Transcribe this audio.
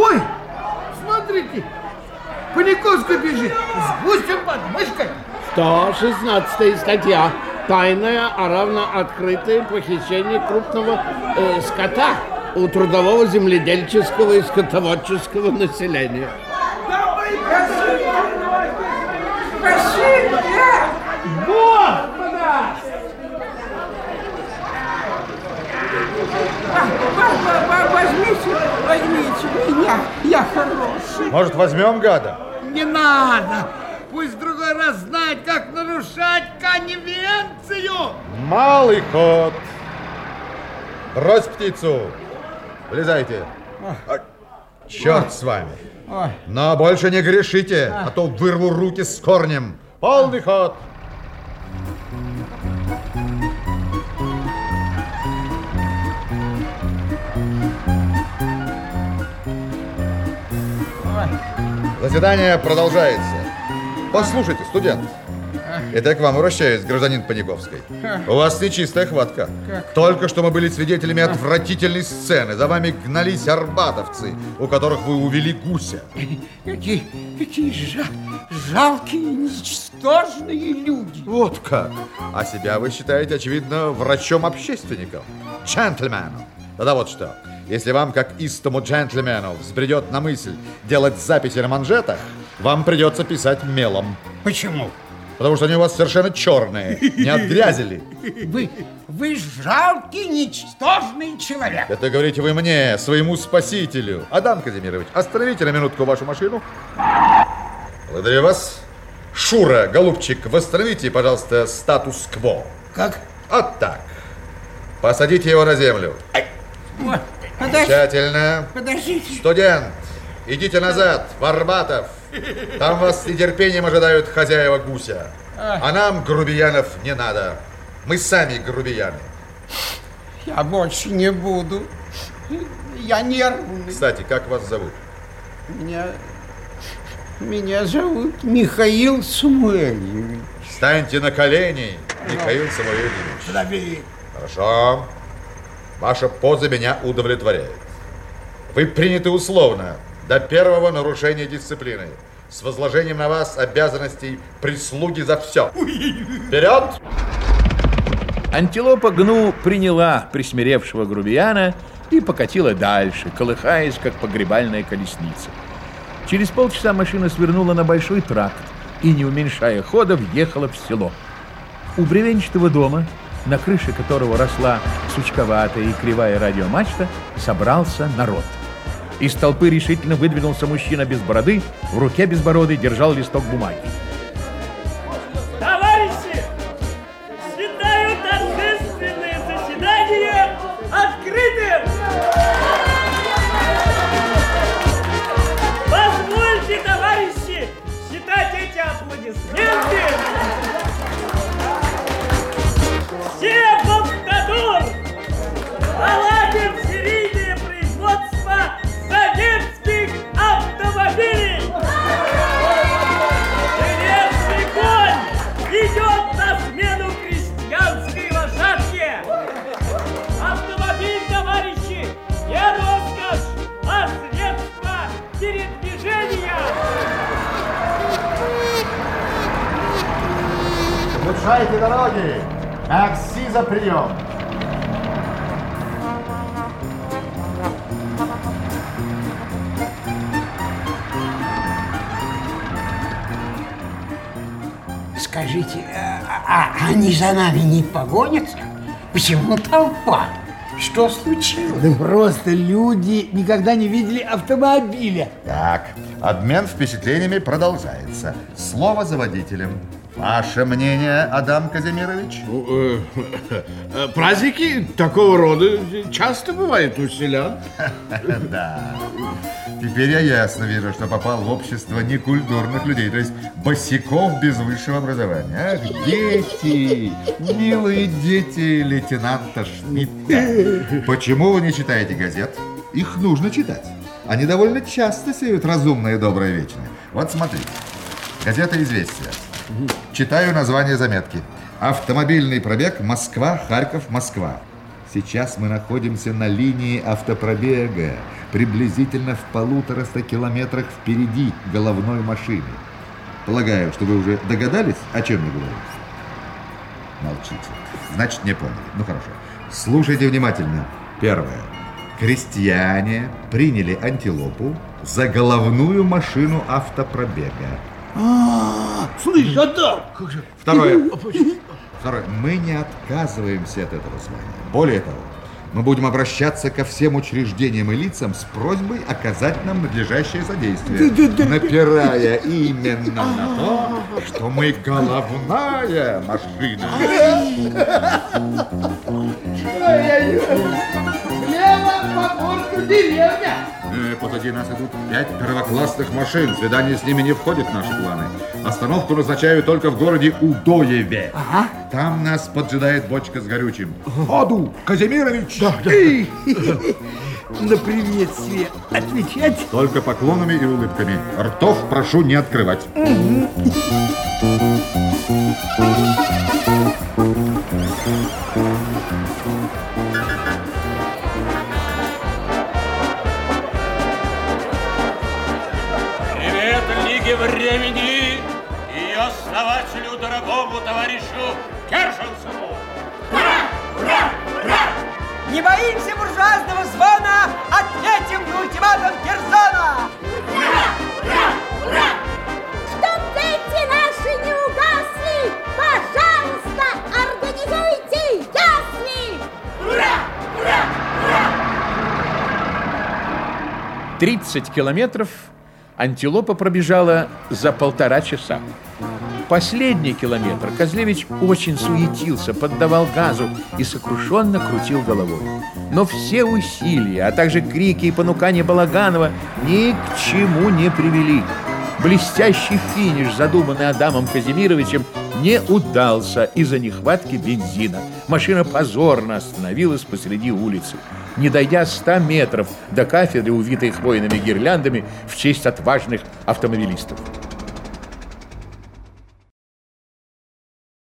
Ой, смотрите, Паниковская бежит с гусем под мышкой. 116 статья. Тайное, а равно открытое похищение крупного э, скота у трудового земледельческого и скотоводческого населения. Господа! Возьмите, возьмите меня, я хороший. Может, возьмем гада? Не надо! Пусть в другой раз знает, как нарушать конвенцию! Малый ход. Брось птицу. Влезайте. А, Черт с вами. Но больше не грешите, а то вырву руки с корнем. Полный ход. Заседание продолжается. Послушайте, студент. Это к вам обращаюсь, гражданин Паниковский. У вас нечистая хватка. Только что мы были свидетелями отвратительной сцены. За вами гнались арбатовцы, у которых вы увели гуся. Какие, какие жа- жалкие, ничтожные люди. Вот как. А себя вы считаете, очевидно, врачом-общественником. Джентльменом. Тогда вот что. Если вам, как истому джентльмену, взбредет на мысль делать записи на манжетах, вам придется писать мелом. Почему? Потому что они у вас совершенно черные, не от грязи ли. Вы, вы жалкий, ничтожный человек. Это говорите вы мне, своему спасителю. Адам Казимирович, остановите на минутку вашу машину. Благодарю вас. Шура, голубчик, восстановите, пожалуйста, статус-кво. Как? Вот так. Посадите его на землю. Вот, подожди, Тщательно. подождите. Студент, идите назад, в Арбатов. Там вас с нетерпением ожидают хозяева гуся. А нам, грубиянов, не надо. Мы сами грубияны. Я больше не буду. Я нервный. Кстати, как вас зовут? Меня, меня зовут Михаил Самуэльевич. Встаньте на колени, Михаил Самуэльевич. Подожди. Хорошо. Ваша поза меня удовлетворяет. Вы приняты условно до первого нарушения дисциплины с возложением на вас обязанностей прислуги за все. Вперед! Антилопа Гну приняла присмиревшего грубияна и покатила дальше, колыхаясь, как погребальная колесница. Через полчаса машина свернула на большой тракт и, не уменьшая хода, въехала в село. У бревенчатого дома, на крыше которого росла сучковатая и кривая радиомачта, собрался народ. Из толпы решительно выдвинулся мужчина без бороды, в руке безбородый держал листок бумаги. Улучшайте дороги! Такси за прием! Скажите, а, а они за нами не погонятся? Почему толпа? Что случилось? Да просто люди никогда не видели автомобиля. Так, обмен впечатлениями продолжается. Слово за водителем. Ваше мнение, Адам Казимирович? Ну, э, Праздники такого рода часто бывают у селян. Да. Теперь я ясно вижу, что попал в общество некультурных людей, то есть босиков без высшего образования. Ах, дети, милые дети лейтенанта Шмидта. Почему вы не читаете газет? Их нужно читать. Они довольно часто сеют разумное и доброе вечное. Вот смотрите. Газета «Известия». Читаю название заметки. Автомобильный пробег Москва, Харьков, Москва. Сейчас мы находимся на линии автопробега, приблизительно в полутораста километрах впереди головной машины. Полагаю, что вы уже догадались, о чем я говорю? Молчите. Значит, не поняли. Ну хорошо. Слушайте внимательно. Первое. Крестьяне приняли антилопу за головную машину автопробега. Слышь, Адам! Второе. Второе. Мы не отказываемся от этого звания. Более того, мы будем обращаться ко всем учреждениям и лицам с просьбой оказать нам надлежащее содействие, напирая именно на то, что мы головная машина. Деревня! Позади нас идут пять первоклассных машин. Свидание с ними не входит в наши планы. Остановку назначаю только в городе Удоеве. Там нас поджидает бочка с горючим. Оду, Казимирович! На приветствие отвечать? Только поклонами и улыбками. Ртов прошу не открывать. Привет Лиге Времени и ее основателю, дорогому товарищу Кершенсону! Не боимся буржуазного звона, ответим на ультиматум Герзона! Чтоб дети наши не угасли, пожалуйста, организуйте ясли! 30 километров антилопа пробежала за полтора часа. Последний километр Козлевич очень суетился, поддавал газу и сокрушенно крутил головой. Но все усилия, а также крики и понукания Балаганова ни к чему не привели. Блестящий финиш, задуманный Адамом Казимировичем, не удался из-за нехватки бензина. Машина позорно остановилась посреди улицы. Не дойдя 100 метров до кафедры, увитой хвойными гирляндами в честь отважных автомобилистов.